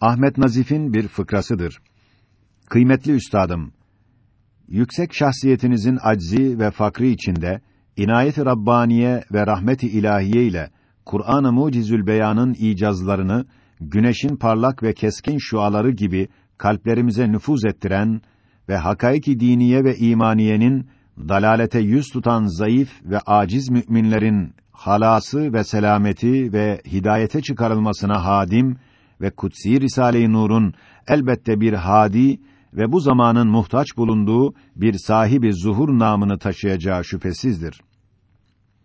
Ahmet Nazif'in bir fıkrasıdır. Kıymetli üstadım, yüksek şahsiyetinizin aczi ve fakri içinde inayet-i rabbaniye ve rahmet-i ilahiye ile Kur'an-ı Mucizül Beyan'ın icazlarını güneşin parlak ve keskin şuaları gibi kalplerimize nüfuz ettiren ve hakaiki diniye ve imaniyenin dalalete yüz tutan zayıf ve aciz müminlerin halası ve selameti ve hidayete çıkarılmasına hadim ve kutsi Risale-i Nur'un elbette bir hadi ve bu zamanın muhtaç bulunduğu bir sahibi zuhur namını taşıyacağı şüphesizdir.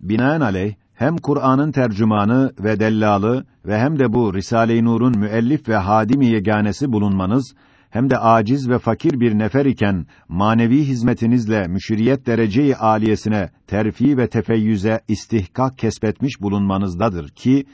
Binaenaleyh hem Kur'an'ın tercümanı ve dellalı ve hem de bu Risale-i Nur'un müellif ve hadimi yeganesi bulunmanız hem de aciz ve fakir bir nefer iken manevi hizmetinizle müşriyet dereceyi aliyesine terfi ve tefeyyüze istihkak kesbetmiş bulunmanızdadır ki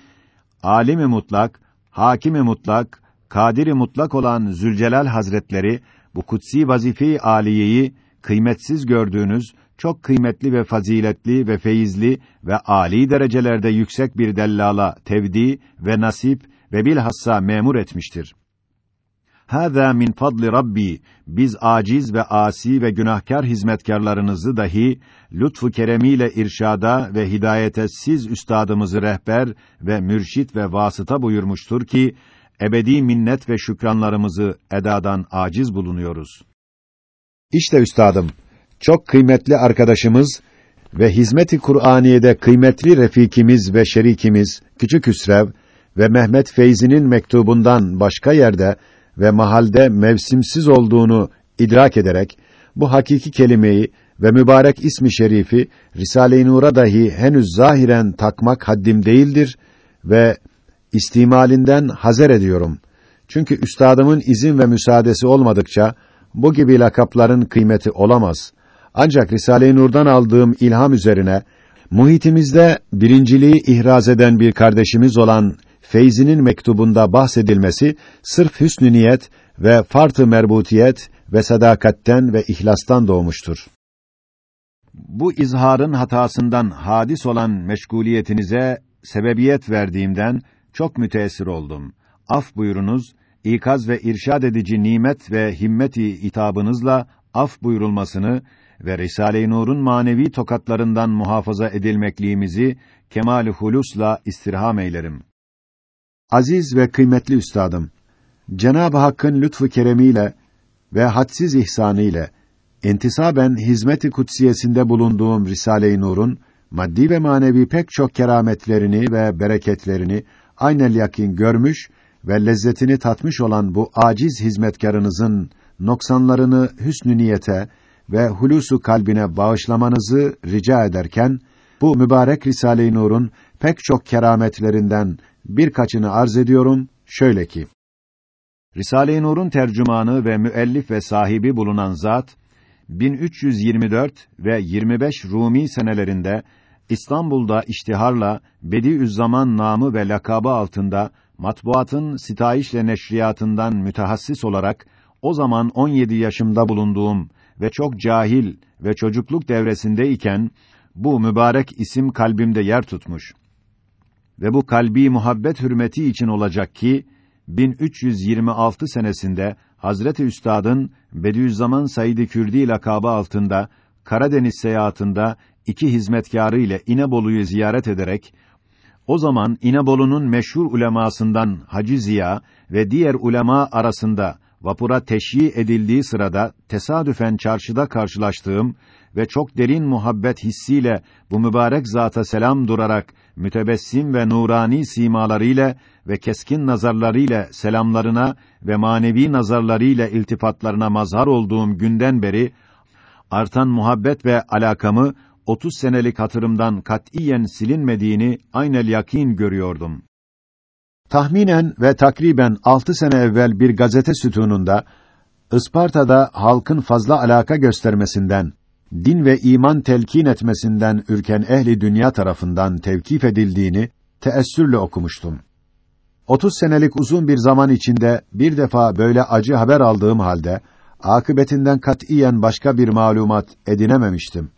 alimi mutlak, hakimi mutlak, kadiri mutlak olan Zülcelal Hazretleri bu kutsi vazife-i aliyeyi kıymetsiz gördüğünüz çok kıymetli ve faziletli ve feyizli ve âli derecelerde yüksek bir dellala tevdi ve nasip ve bilhassa memur etmiştir. Hâzâ min fadli Rabbi, biz aciz ve asi ve günahkar hizmetkarlarınızı dahi, lütfu keremiyle irşada ve hidayete siz üstadımızı rehber ve mürşit ve vasıta buyurmuştur ki, ebedi minnet ve şükranlarımızı edadan aciz bulunuyoruz. İşte üstadım, çok kıymetli arkadaşımız ve hizmeti Kur'aniye'de kıymetli refikimiz ve şerikimiz Küçük Hüsrev ve Mehmet Feyzi'nin mektubundan başka yerde ve mahalde mevsimsiz olduğunu idrak ederek bu hakiki kelimeyi ve mübarek ismi şerifi Risale-i Nur'a dahi henüz zahiren takmak haddim değildir ve istimalinden hazer ediyorum. Çünkü üstadımın izin ve müsaadesi olmadıkça bu gibi lakapların kıymeti olamaz. Ancak Risale-i Nur'dan aldığım ilham üzerine muhitimizde birinciliği ihraz eden bir kardeşimiz olan Feyzi'nin mektubunda bahsedilmesi sırf hüsnü niyet ve fartı merbutiyet ve sadakatten ve ihlastan doğmuştur. Bu izharın hatasından hadis olan meşguliyetinize sebebiyet verdiğimden çok müteessir oldum. Af buyurunuz, ikaz ve irşad edici nimet ve himmeti itabınızla af buyurulmasını ve Risale-i Nur'un manevi tokatlarından muhafaza edilmekliğimizi kemal-i hulusla istirham eylerim. Aziz ve kıymetli üstadım, Cenab-ı Hakk'ın lütfu keremiyle ve hadsiz ihsanı ile entisaben hizmet-i kutsiyesinde bulunduğum Risale-i Nur'un maddi ve manevi pek çok kerametlerini ve bereketlerini aynel yakin görmüş ve lezzetini tatmış olan bu aciz hizmetkarınızın noksanlarını hüsnü niyete ve hulusu kalbine bağışlamanızı rica ederken bu mübarek Risale-i Nur'un pek çok kerametlerinden birkaçını arz ediyorum şöyle ki Risale-i Nur'un tercümanı ve müellif ve sahibi bulunan zat 1324 ve 25 Rumi senelerinde İstanbul'da iştiharla Bediüzzaman namı ve lakabı altında matbuatın sitayişle neşriyatından mütehassis olarak o zaman 17 yaşımda bulunduğum ve çok cahil ve çocukluk devresindeyken bu mübarek isim kalbimde yer tutmuş. Ve bu kalbi muhabbet hürmeti için olacak ki 1326 senesinde Hazreti Üstad'ın Bediüzzaman Said-i Kürdi lakabı altında Karadeniz seyahatinde iki hizmetkarı ile İnebolu'yu ziyaret ederek o zaman İnebolu'nun meşhur ulemasından Hacı Ziya ve diğer ulema arasında vapura teşyi edildiği sırada tesadüfen çarşıda karşılaştığım ve çok derin muhabbet hissiyle bu mübarek zata selam durarak mütebessim ve nurani simalarıyla ve keskin nazarlarıyla selamlarına ve manevi nazarlarıyla iltifatlarına mazhar olduğum günden beri artan muhabbet ve alakamı 30 senelik hatırımdan katiyen silinmediğini aynel yakin görüyordum. Tahminen ve takriben altı sene evvel bir gazete sütununda Isparta'da halkın fazla alaka göstermesinden, din ve iman telkin etmesinden ürken ehli dünya tarafından tevkif edildiğini teessürle okumuştum. 30 senelik uzun bir zaman içinde bir defa böyle acı haber aldığım halde akıbetinden katiyen başka bir malumat edinememiştim.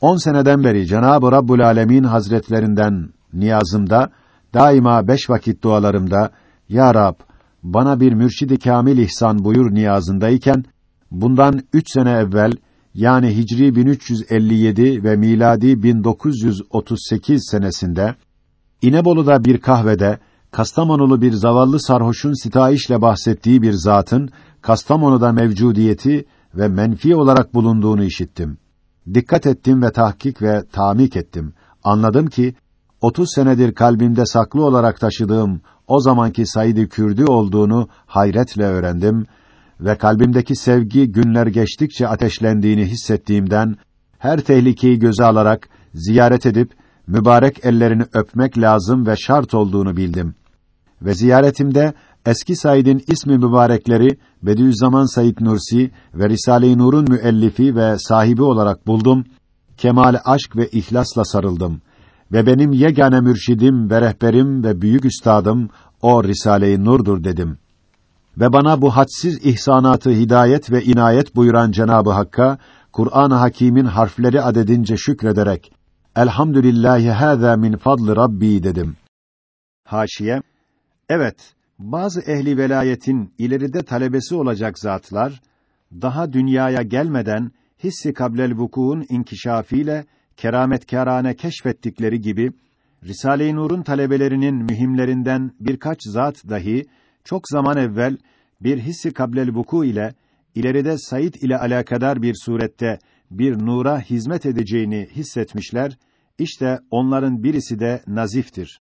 10 seneden beri Cenab-ı Rabbul Alemin Hazretlerinden niyazımda daima beş vakit dualarımda Ya Rab bana bir mürşidi kamil ihsan buyur niyazındayken bundan üç sene evvel yani Hicri 1357 ve miladi 1938 senesinde İnebolu'da bir kahvede Kastamonulu bir zavallı sarhoşun sitayişle bahsettiği bir zatın Kastamonu'da mevcudiyeti ve menfi olarak bulunduğunu işittim. Dikkat ettim ve tahkik ve tamik ettim. Anladım ki 30 senedir kalbimde saklı olarak taşıdığım o zamanki Said-i Kürdü olduğunu hayretle öğrendim ve kalbimdeki sevgi günler geçtikçe ateşlendiğini hissettiğimden her tehlikeyi göze alarak ziyaret edip mübarek ellerini öpmek lazım ve şart olduğunu bildim. Ve ziyaretimde eski Said'in ismi mübarekleri Bediüzzaman Said Nursi ve Risale-i Nur'un müellifi ve sahibi olarak buldum. Kemal aşk ve ihlasla sarıldım ve benim yegane mürşidim ve rehberim ve büyük üstadım o Risale-i Nur'dur dedim. Ve bana bu hadsiz ihsanatı hidayet ve inayet buyuran Cenabı Hakk'a Kur'an-ı Hakîm'in harfleri adedince şükrederek Elhamdülillahi hâzâ min fadlı Rabbi dedim. Haşiye Evet, bazı ehli velayetin ileride talebesi olacak zatlar daha dünyaya gelmeden hissi kablel vukuun inkişafiyle kerametkârane keşfettikleri gibi Risale-i Nur'un talebelerinin mühimlerinden birkaç zat dahi çok zaman evvel bir hissi kablel vuku ile ileride Said ile alakadar bir surette bir nura hizmet edeceğini hissetmişler. İşte onların birisi de Nazif'tir.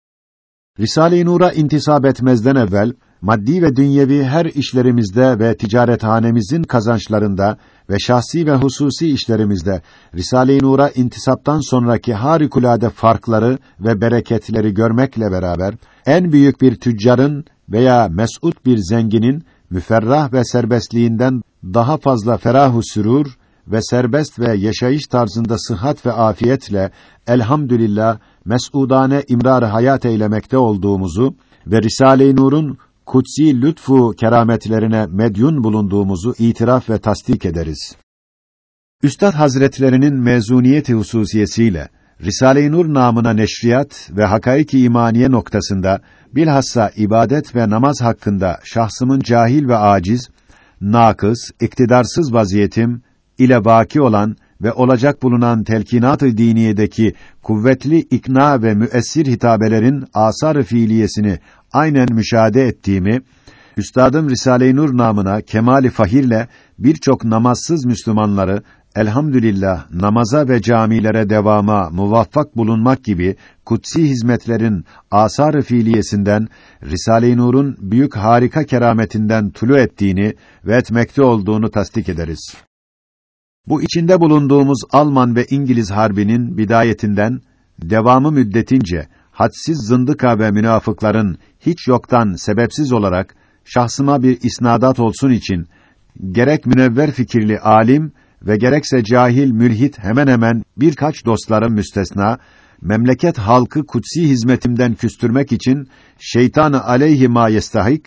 Risale-i Nur'a intisap etmezden evvel maddi ve dünyevi her işlerimizde ve ticarethanemizin kazançlarında ve şahsi ve hususi işlerimizde Risale-i Nur'a intisaptan sonraki harikulade farkları ve bereketleri görmekle beraber en büyük bir tüccarın veya mes'ud bir zenginin müferrah ve serbestliğinden daha fazla ferahu sürur ve serbest ve yaşayış tarzında sıhhat ve afiyetle elhamdülillah mes'udane imrar hayat eylemekte olduğumuzu ve Risale-i Nur'un kutsi lütfu kerametlerine medyun bulunduğumuzu itiraf ve tasdik ederiz. Üstad Hazretlerinin mezuniyeti hususiyesiyle Risale-i Nur namına neşriyat ve hakaiki imaniye noktasında bilhassa ibadet ve namaz hakkında şahsımın cahil ve aciz, nakıs, iktidarsız vaziyetim ile vaki olan ve olacak bulunan telkinat-ı diniyedeki kuvvetli ikna ve müessir hitabelerin asar-ı fiiliyesini aynen müşahede ettiğimi, Üstadım Risale-i Nur namına kemali fahirle birçok namazsız Müslümanları elhamdülillah namaza ve camilere devama muvaffak bulunmak gibi kutsi hizmetlerin asar-ı fiiliyesinden Risale-i Nur'un büyük harika kerametinden tulu ettiğini ve etmekte olduğunu tasdik ederiz. Bu içinde bulunduğumuz Alman ve İngiliz harbinin bidayetinden devamı müddetince hadsiz zındıka ve münafıkların hiç yoktan sebepsiz olarak şahsıma bir isnadat olsun için gerek münevver fikirli alim ve gerekse cahil mülhit hemen hemen birkaç dostlarım müstesna memleket halkı kutsi hizmetimden küstürmek için şeytanı aleyhi ma yestahik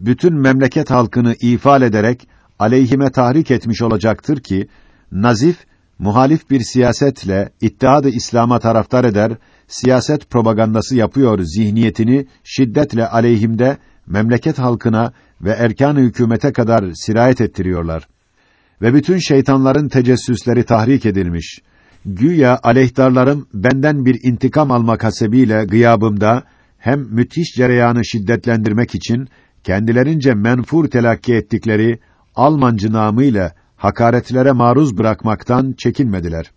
bütün memleket halkını ifal ederek aleyhime tahrik etmiş olacaktır ki nazif muhalif bir siyasetle iddiadı İslam'a taraftar eder, siyaset propagandası yapıyor zihniyetini şiddetle aleyhimde memleket halkına ve erkan hükümete kadar sirayet ettiriyorlar. Ve bütün şeytanların tecessüsleri tahrik edilmiş. Güya aleyhtarlarım benden bir intikam almak hasebiyle gıyabımda hem müthiş cereyanı şiddetlendirmek için kendilerince menfur telakki ettikleri Almancı namıyla hakaretlere maruz bırakmaktan çekinmediler.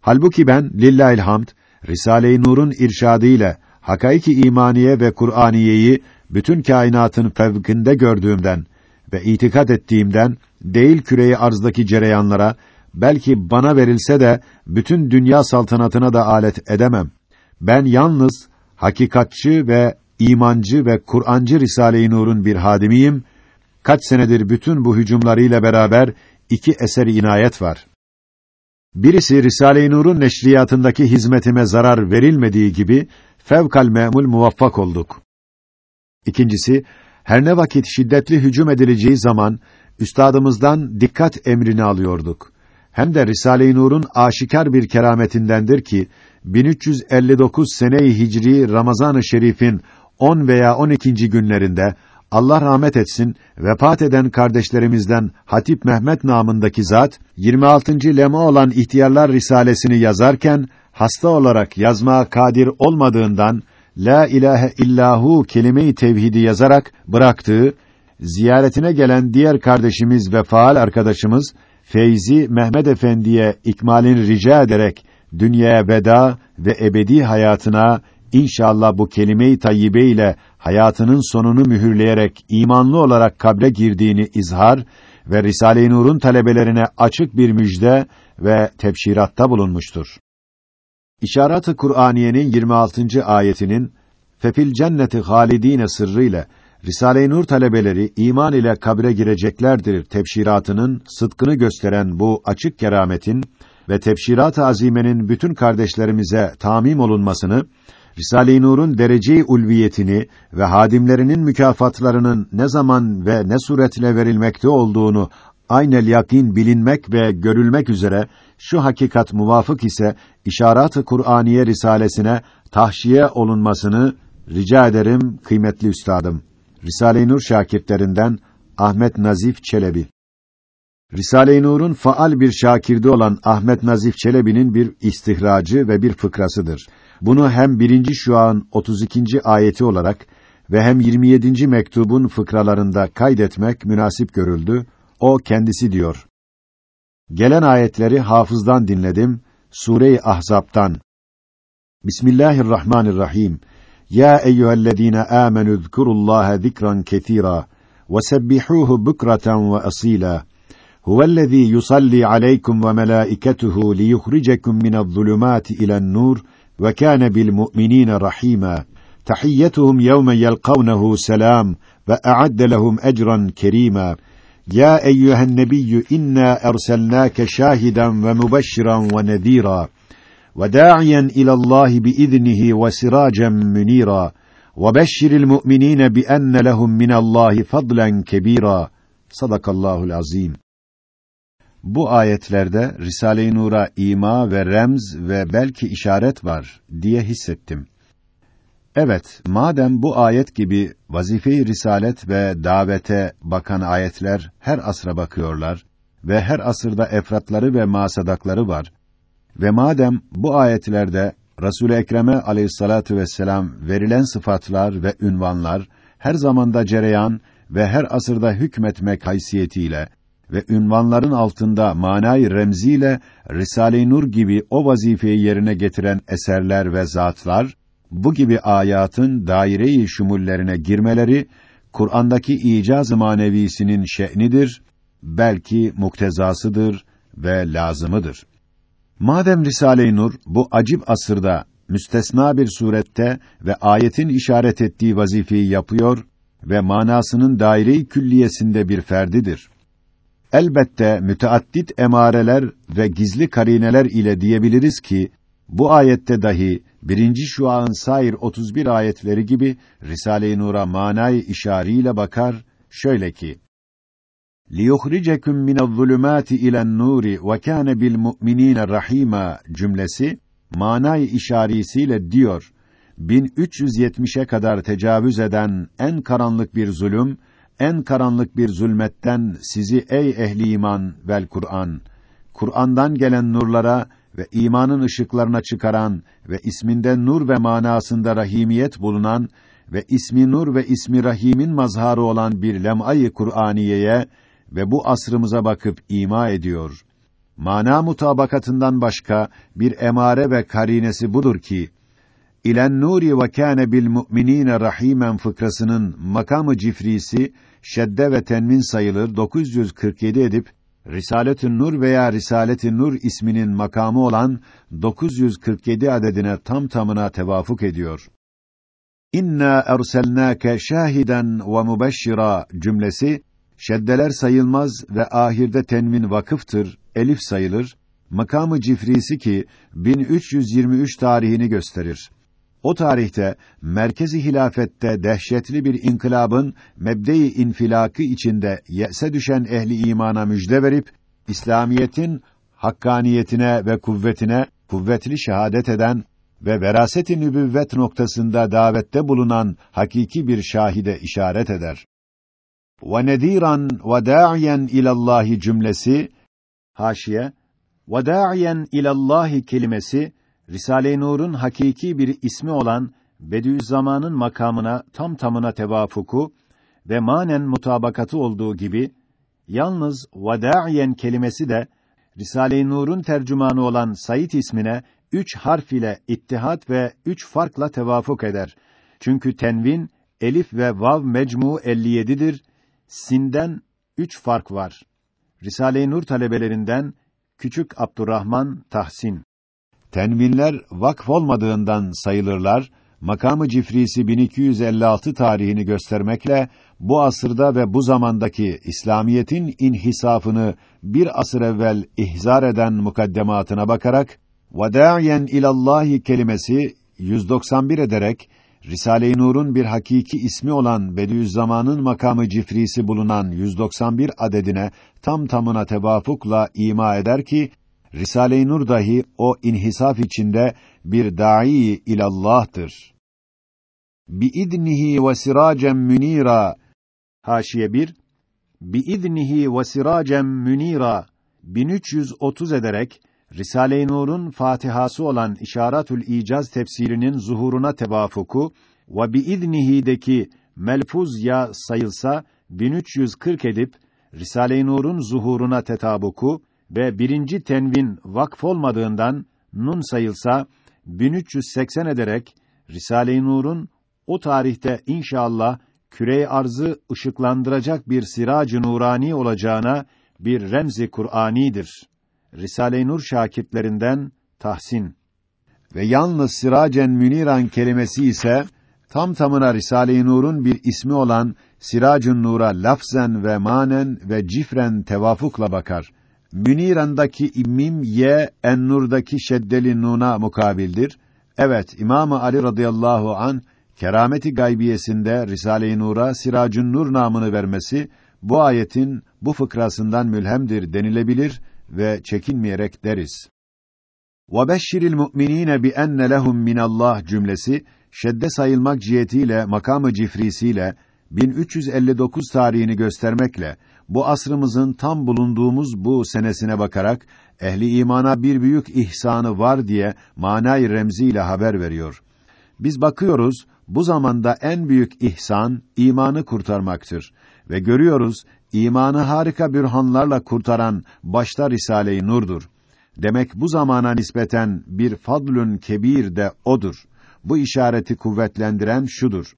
Halbuki ben lillahil hamd Risale-i Nur'un irşadı ile hakaiki imaniye ve Kur'aniyeyi bütün kainatın fevkinde gördüğümden ve itikat ettiğimden değil küreyi arzdaki cereyanlara belki bana verilse de bütün dünya saltanatına da alet edemem. Ben yalnız hakikatçı ve imancı ve Kur'ancı Risale-i Nur'un bir hadimiyim. Kaç senedir bütün bu hücumlarıyla beraber iki eseri inayet var. Birisi Risale-i Nur'un neşriyatındaki hizmetime zarar verilmediği gibi fevkal memul muvaffak olduk. İkincisi, her ne vakit şiddetli hücum edileceği zaman üstadımızdan dikkat emrini alıyorduk. Hem de Risale-i Nur'un aşikar bir kerametindendir ki 1359 sene-i Hicri Ramazan-ı Şerif'in 10 veya 12. günlerinde Allah rahmet etsin, vefat eden kardeşlerimizden Hatip Mehmet namındaki zat, 26. lema olan İhtiyarlar Risalesini yazarken, hasta olarak yazmaya kadir olmadığından, La ilahe illahu kelime-i tevhidi yazarak bıraktığı, ziyaretine gelen diğer kardeşimiz ve faal arkadaşımız, Feyzi Mehmet Efendi'ye ikmalini rica ederek, dünyaya veda ve ebedi hayatına İnşallah bu kelime-i tayyibe ile hayatının sonunu mühürleyerek imanlı olarak kabre girdiğini izhar ve Risale-i Nur'un talebelerine açık bir müjde ve tebşiratta bulunmuştur. İşaret-ı Kur'aniyenin 26. ayetinin fefil cenneti halidine sırrıyla Risale-i Nur talebeleri iman ile kabre gireceklerdir tebşiratının sıdkını gösteren bu açık kerametin ve tebşirat-ı azimenin bütün kardeşlerimize tamim olunmasını Risale-i Nur'un derece-i ulviyetini ve hadimlerinin mükafatlarının ne zaman ve ne suretle verilmekte olduğunu aynel yakin bilinmek ve görülmek üzere şu hakikat muvafık ise İşarat-ı Kur'aniye risalesine tahşiye olunmasını rica ederim kıymetli üstadım. Risale-i Nur şakirtlerinden Ahmet Nazif Çelebi. Risale-i Nur'un faal bir şakirdi olan Ahmet Nazif Çelebi'nin bir istihracı ve bir fıkrasıdır. Bunu hem birinci şuan 32. ayeti olarak ve hem 27. mektubun fıkralarında kaydetmek münasip görüldü. O kendisi diyor. Gelen ayetleri hafızdan dinledim. Sure-i Ahzab'tan. Bismillahirrahmanirrahim. Ya eyyühellezîne âmenü zkurullâhe zikran ketîrâ ve sebbihuhu bukratan ve asîlâ. Huvellezî yusalli aleykum ve melâiketuhu liyukhricekum minez-zulumâti ilen-nur ve kâne bil mu'minîne rahîmâ. Tahiyyatuhum yevme yelkavnehu selam ve a'adde lehum ecran. Ya eyyühen nebiyyü inna erselnâke şâhiden ve mübeşşiran ve nezîrâ. Ve dâ'iyen ilallâhi biiznihi ve sirâcen münîrâ. Ve beşşiril mu'minîne bi enne lehum minallâhi fadlen kebîrâ. Sadakallahul azîm. Bu ayetlerde Risale-i Nur'a ima ve remz ve belki işaret var diye hissettim. Evet, madem bu ayet gibi vazife-i risalet ve davete bakan ayetler her asra bakıyorlar ve her asırda efratları ve masadakları var ve madem bu ayetlerde Resul-i Ekrem'e aleyhissalatu vesselam verilen sıfatlar ve ünvanlar her zamanda cereyan ve her asırda hükmetmek haysiyetiyle ve ünvanların altında manayı remziyle Risale-i Nur gibi o vazifeyi yerine getiren eserler ve zatlar bu gibi ayatın daire-i şumullerine girmeleri Kur'an'daki icaz-ı manevisinin şe'nidir, belki muktezasıdır ve lazımıdır. Madem Risale-i Nur bu acip asırda müstesna bir surette ve ayetin işaret ettiği vazifeyi yapıyor ve manasının daire-i külliyesinde bir ferdidir. Elbette müteaddit emareler ve gizli karineler ile diyebiliriz ki bu ayette dahi birinci şua'ın sair 31 ayetleri gibi Risale-i Nur'a manayı işariyle bakar şöyle ki: liyuhriceküm minezzulümâti ilen-nûri ve kâne bil mu'minîne rahîmâ cümlesi manay işarisiyle diyor. 1370'e kadar tecavüz eden en karanlık bir zulüm, en karanlık bir zulmetten sizi ey ehli iman vel Kur'an, Kur'an'dan gelen nurlara ve imanın ışıklarına çıkaran ve isminde nur ve manasında rahimiyet bulunan ve ismi nur ve ismi rahimin mazharı olan bir lem'ayı Kur'aniyeye ve bu asrımıza bakıp ima ediyor. Mana mutabakatından başka bir emare ve karinesi budur ki İlen nuri ve kâne bil mu'minîne rahîmen fıkrasının makamı cifrisi şedde ve tenmin sayılır 947 edip Risaletün Nur veya Risaletün Nur isminin makamı olan 947 adedine tam tamına tevafuk ediyor. İnna erselnâke şahiden ve mubeşşira cümlesi şeddeler sayılmaz ve ahirde tenmin vakıftır, elif sayılır. Makamı cifrisi ki 1323 tarihini gösterir. O tarihte merkezi hilafette dehşetli bir inkılabın mebde-i infilakı içinde yese düşen ehli imana müjde verip İslamiyetin hakkaniyetine ve kuvvetine kuvvetli şehadet eden ve veraset-i nübüvvet noktasında davette bulunan hakiki bir şahide işaret eder. ve nediran ve da'iyen ilallahi cümlesi haşiye ve da'iyen ilallahi kelimesi Risale-i Nur'un hakiki bir ismi olan Bediüzzaman'ın makamına tam tamına tevafuku ve manen mutabakatı olduğu gibi yalnız vada'iyen kelimesi de Risale-i Nur'un tercümanı olan Said ismine üç harf ile ittihat ve üç farkla tevafuk eder. Çünkü tenvin elif ve vav mecmu 57'dir. Sinden üç fark var. Risale-i Nur talebelerinden Küçük Abdurrahman Tahsin. Tenvinler vakf olmadığından sayılırlar. Makamı Cifrisi 1256 tarihini göstermekle bu asırda ve bu zamandaki İslamiyetin inhisafını bir asır evvel ihzar eden mukaddematına bakarak "Vadâyen ilallahi" kelimesi 191 ederek Risale-i Nur'un bir hakiki ismi olan Bediüzzaman'ın makamı cifrisi bulunan 191 adedine tam tamına tevafukla ima eder ki Risale-i Nur dahi o inhisaf içinde bir dai ilallah'tır. Bi idnihi ve siracen münira Haşiye 1 Bi idnihi ve siracen münira 1330 ederek Risale-i Nur'un Fatihası olan İşaretül İcaz tefsirinin zuhuruna tevafuku ve biiznihi'deki melfuz ya sayılsa 1340 edip Risale-i Nur'un zuhuruna tetabuku ve birinci tenvin vakf olmadığından nun sayılsa 1380 ederek Risale-i Nur'un o tarihte inşallah küre arzı ışıklandıracak bir siracı nurani olacağına bir remzi Kur'anidir. Risale-i Nur şakirtlerinden Tahsin ve yalnız Siracen Müniran kelimesi ise tam tamına Risale-i Nur'un bir ismi olan Siracun Nur'a lafzen ve manen ve cifren tevafukla bakar. Müniran'daki immim ye en-nur'daki şeddeli nuna mukabildir. Evet, İmam Ali radıyallahu an kerameti gaybiyesinde Risale-i Nur'a Siracun Nur namını vermesi bu ayetin bu fıkrasından mülhemdir denilebilir ve çekinmeyerek deriz. وَبَشِّرِ الْمُؤْمِنِينَ بِأَنَّ لَهُم مِّنَ اللّٰهِ cümlesi şedde sayılmak cihetiyle makamı cifrisiyle 1359 tarihini göstermekle bu asrımızın tam bulunduğumuz bu senesine bakarak ehli imana bir büyük ihsanı var diye manay remziyle haber veriyor. Biz bakıyoruz bu zamanda en büyük ihsan imanı kurtarmaktır ve görüyoruz imanı harika bürhanlarla kurtaran başta Risale-i Nur'dur. Demek bu zamana nispeten bir fadlün kebir de odur. Bu işareti kuvvetlendiren şudur.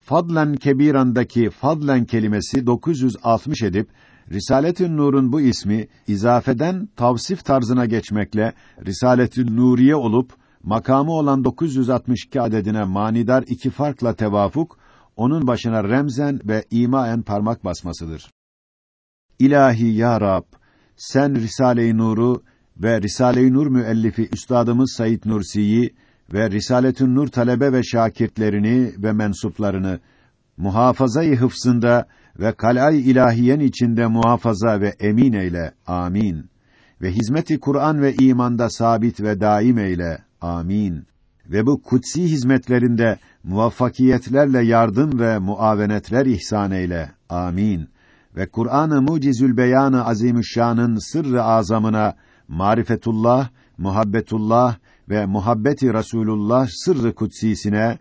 Fadlen kebirandaki fadlen kelimesi 960 edip Risaletün Nur'un bu ismi izafeden tavsif tarzına geçmekle Risaletün Nuriye olup makamı olan 962 adedine manidar iki farkla tevafuk onun başına remzen ve imaen parmak basmasıdır. İlahi ya Rab, sen Risale-i Nur'u ve Risale-i Nur müellifi üstadımız Said Nursi'yi ve Risaletün Nur talebe ve şakirtlerini ve mensuplarını muhafazayı hıfzında ve kalay ilahiyen içinde muhafaza ve emin eyle. Amin. Ve hizmeti Kur'an ve imanda sabit ve daim eyle. Amin. Ve bu kutsi hizmetlerinde muvaffakiyetlerle yardım ve muavenetler ihsan eyle. Amin. Ve Kur'an-ı Mucizül Beyan-ı Azimüşşan'ın sırrı azamına marifetullah, muhabbetullah ve muhabbeti Rasulullah sırrı kutsisine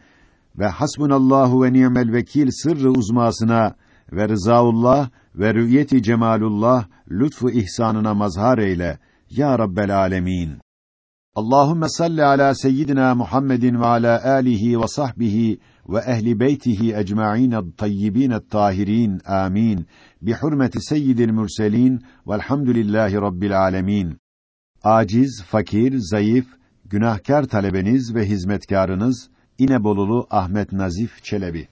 ve hasbunallahu ve ni'mel vekil sırrı uzmasına ve rızaullah ve rü'yeti cemalullah lütfu ihsanına mazhar eyle ya rabbel alemin. Allahumme salli ala seyyidina Muhammedin ve ala alihi ve sahbihi ve ehli beytihi ecmaîn tayyibin tahirin. Amin. Bi hurmeti seyyidil murselin velhamdülillahi rabbil alamin. Aciz, fakir, zayıf, günahkar talebeniz ve hizmetkarınız İnebolulu Ahmet Nazif Çelebi